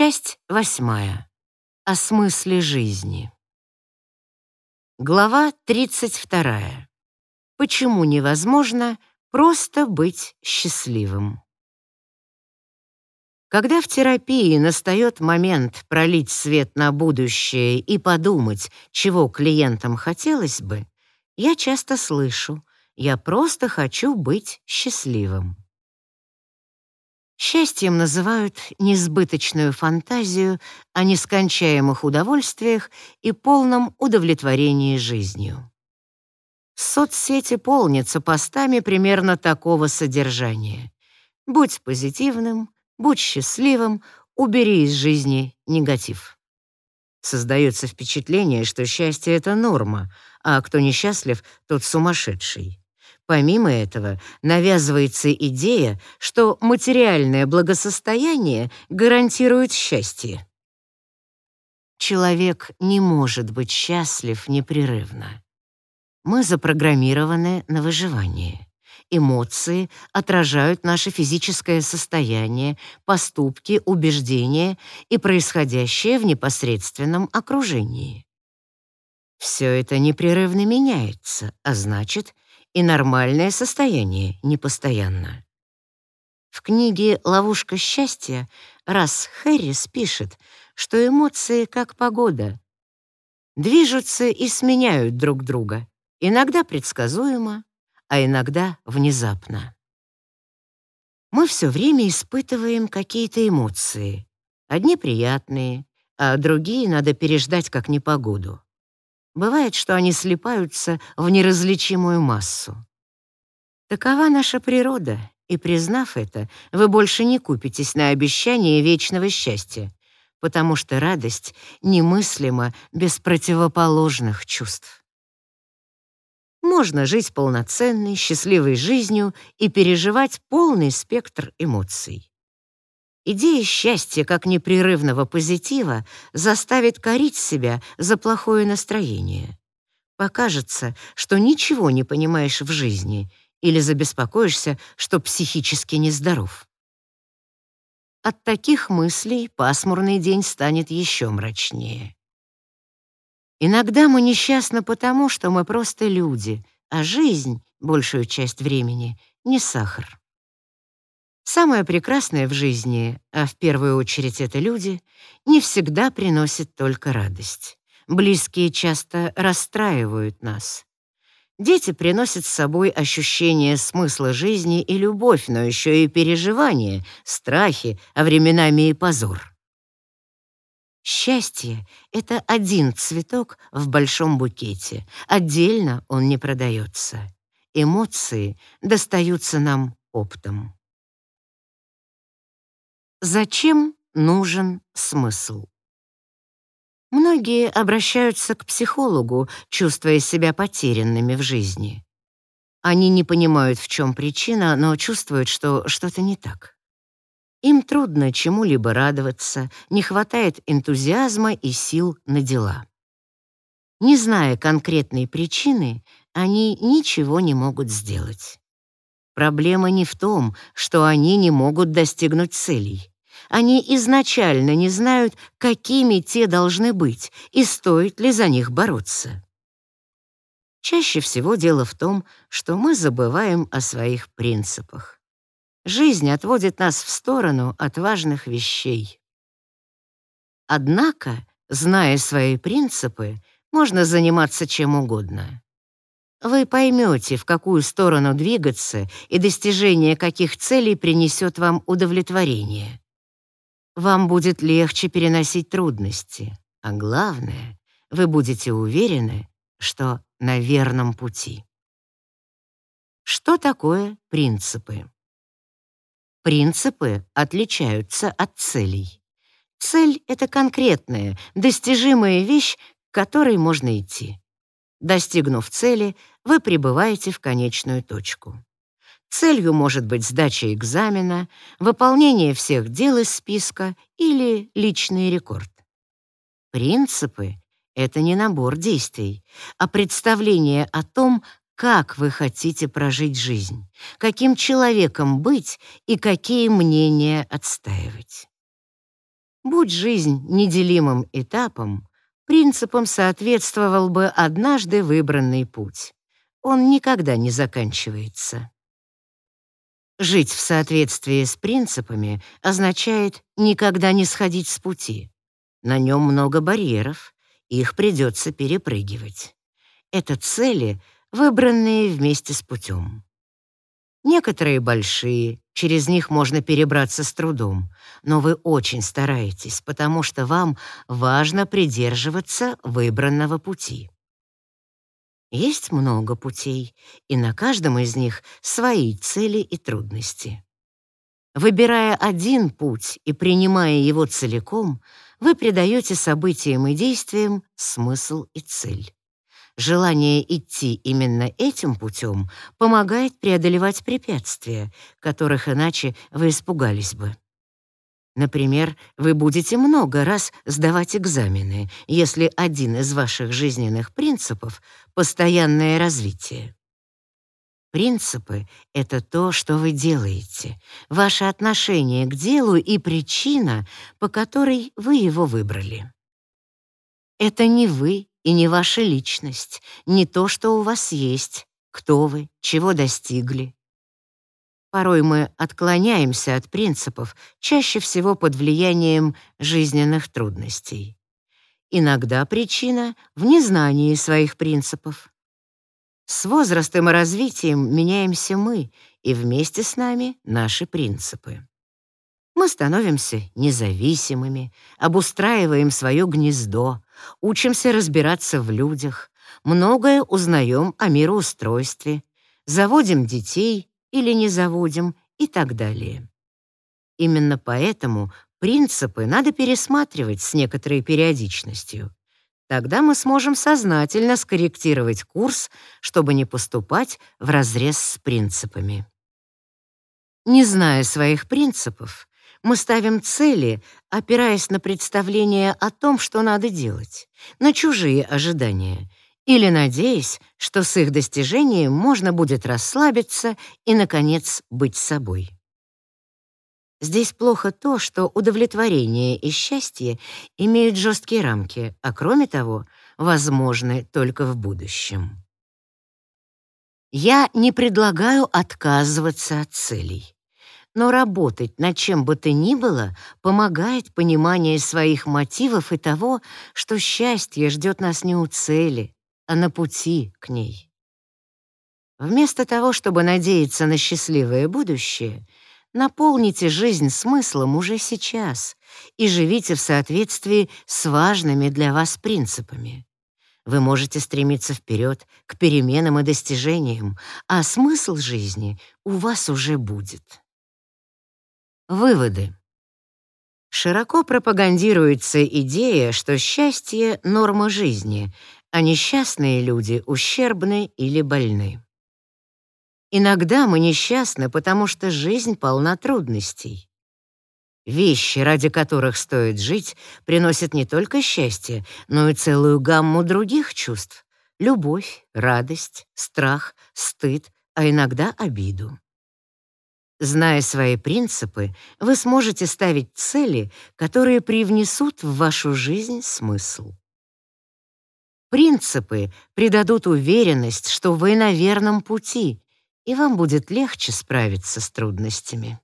Часть восьмая. О смысле жизни. Глава 32. Почему невозможно просто быть счастливым? Когда в терапии настает момент пролить свет на будущее и подумать, чего клиентам хотелось бы, я часто слышу «я просто хочу быть счастливым». Счастьем называют несбыточную фантазию о нескончаемых удовольствиях и полном удовлетворении жизнью. Соцсети полнятся постами примерно такого содержания. Будь позитивным, будь счастливым, убери из жизни негатив. Создается впечатление, что счастье — это норма, а кто несчастлив, тот сумасшедший. Помимо этого, навязывается идея, что материальное благосостояние гарантирует счастье. Человек не может быть счастлив непрерывно. Мы запрограммированы на выживание. Эмоции отражают наше физическое состояние, поступки, убеждения и происходящее в непосредственном окружении. Все это непрерывно меняется, а значит — и нормальное состояние непостоянно. В книге «Ловушка счастья» раз Хэррис пишет, что эмоции как погода. Движутся и сменяют друг друга, иногда предсказуемо, а иногда внезапно. Мы все время испытываем какие-то эмоции. Одни приятные, а другие надо переждать как непогоду. Бывает, что они слипаются в неразличимую массу. Такова наша природа, и, признав это, вы больше не купитесь на обещание вечного счастья, потому что радость немыслима без противоположных чувств. Можно жить полноценной, счастливой жизнью и переживать полный спектр эмоций. Идея счастья как непрерывного позитива заставит корить себя за плохое настроение. Покажется, что ничего не понимаешь в жизни или забеспокоишься, что психически нездоров. От таких мыслей пасмурный день станет еще мрачнее. Иногда мы несчастны потому, что мы просто люди, а жизнь, большую часть времени, не сахар. Самое прекрасное в жизни, а в первую очередь это люди, не всегда приносит только радость. Близкие часто расстраивают нас. Дети приносят с собой ощущение смысла жизни и любовь, но еще и переживания, страхи, а временами и позор. Счастье — это один цветок в большом букете. Отдельно он не продается. Эмоции достаются нам оптом. Зачем нужен смысл? Многие обращаются к психологу, чувствуя себя потерянными в жизни. Они не понимают, в чем причина, но чувствуют, что что-то не так. Им трудно чему-либо радоваться, не хватает энтузиазма и сил на дела. Не зная конкретной причины, они ничего не могут сделать. Проблема не в том, что они не могут достигнуть целей. Они изначально не знают, какими те должны быть и стоит ли за них бороться. Чаще всего дело в том, что мы забываем о своих принципах. Жизнь отводит нас в сторону от важных вещей. Однако, зная свои принципы, можно заниматься чем угодно. Вы поймете, в какую сторону двигаться и достижение каких целей принесет вам удовлетворение. Вам будет легче переносить трудности, а главное, вы будете уверены, что на верном пути. Что такое принципы? Принципы отличаются от целей. Цель — это конкретная, достижимая вещь, к которой можно идти. Достигнув цели, вы прибываете в конечную точку. Целью может быть сдача экзамена, выполнение всех дел из списка или личный рекорд. Принципы — это не набор действий, а представление о том, как вы хотите прожить жизнь, каким человеком быть и какие мнения отстаивать. Будь жизнь неделимым этапом, принципам соответствовал бы однажды выбранный путь. Он никогда не заканчивается. Жить в соответствии с принципами означает никогда не сходить с пути. На нем много барьеров, их придется перепрыгивать. Это цели, выбранные вместе с путем. Некоторые большие, через них можно перебраться с трудом, но вы очень стараетесь, потому что вам важно придерживаться выбранного пути. Есть много путей, и на каждом из них свои цели и трудности. Выбирая один путь и принимая его целиком, вы придаете событиям и действиям смысл и цель. Желание идти именно этим путем помогает преодолевать препятствия, которых иначе вы испугались бы. Например, вы будете много раз сдавать экзамены, если один из ваших жизненных принципов — постоянное развитие. Принципы — это то, что вы делаете, ваше отношение к делу и причина, по которой вы его выбрали. Это не вы и не ваша личность, не то, что у вас есть, кто вы, чего достигли. Порой мы отклоняемся от принципов, чаще всего под влиянием жизненных трудностей. Иногда причина в незнании своих принципов. С возрастом и развитием меняемся мы, и вместе с нами наши принципы. Мы становимся независимыми, обустраиваем свое гнездо, учимся разбираться в людях, многое узнаем о мироустройстве, заводим детей, или не заводим и так далее. Именно поэтому принципы надо пересматривать с некоторой периодичностью. Тогда мы сможем сознательно скорректировать курс, чтобы не поступать вразрез с принципами. Не зная своих принципов, мы ставим цели, опираясь на представление о том, что надо делать, на чужие ожидания или надеясь, что с их достижением можно будет расслабиться и, наконец, быть собой. Здесь плохо то, что удовлетворение и счастье имеют жесткие рамки, а кроме того, возможны только в будущем. Я не предлагаю отказываться от целей. Но работать над чем бы то ни было помогает понимание своих мотивов и того, что счастье ждет нас не у цели, а на пути к ней. Вместо того, чтобы надеяться на счастливое будущее, наполните жизнь смыслом уже сейчас и живите в соответствии с важными для вас принципами. Вы можете стремиться вперед к переменам и достижениям, а смысл жизни у вас уже будет. Выводы. Широко пропагандируется идея, что счастье — норма жизни, а несчастные люди ущербны или больны. Иногда мы несчастны, потому что жизнь полна трудностей. Вещи, ради которых стоит жить, приносят не только счастье, но и целую гамму других чувств — любовь, радость, страх, стыд, а иногда обиду. Зная свои принципы, вы сможете ставить цели, которые привнесут в вашу жизнь смысл. Принципы придадут уверенность, что вы на верном пути, и вам будет легче справиться с трудностями.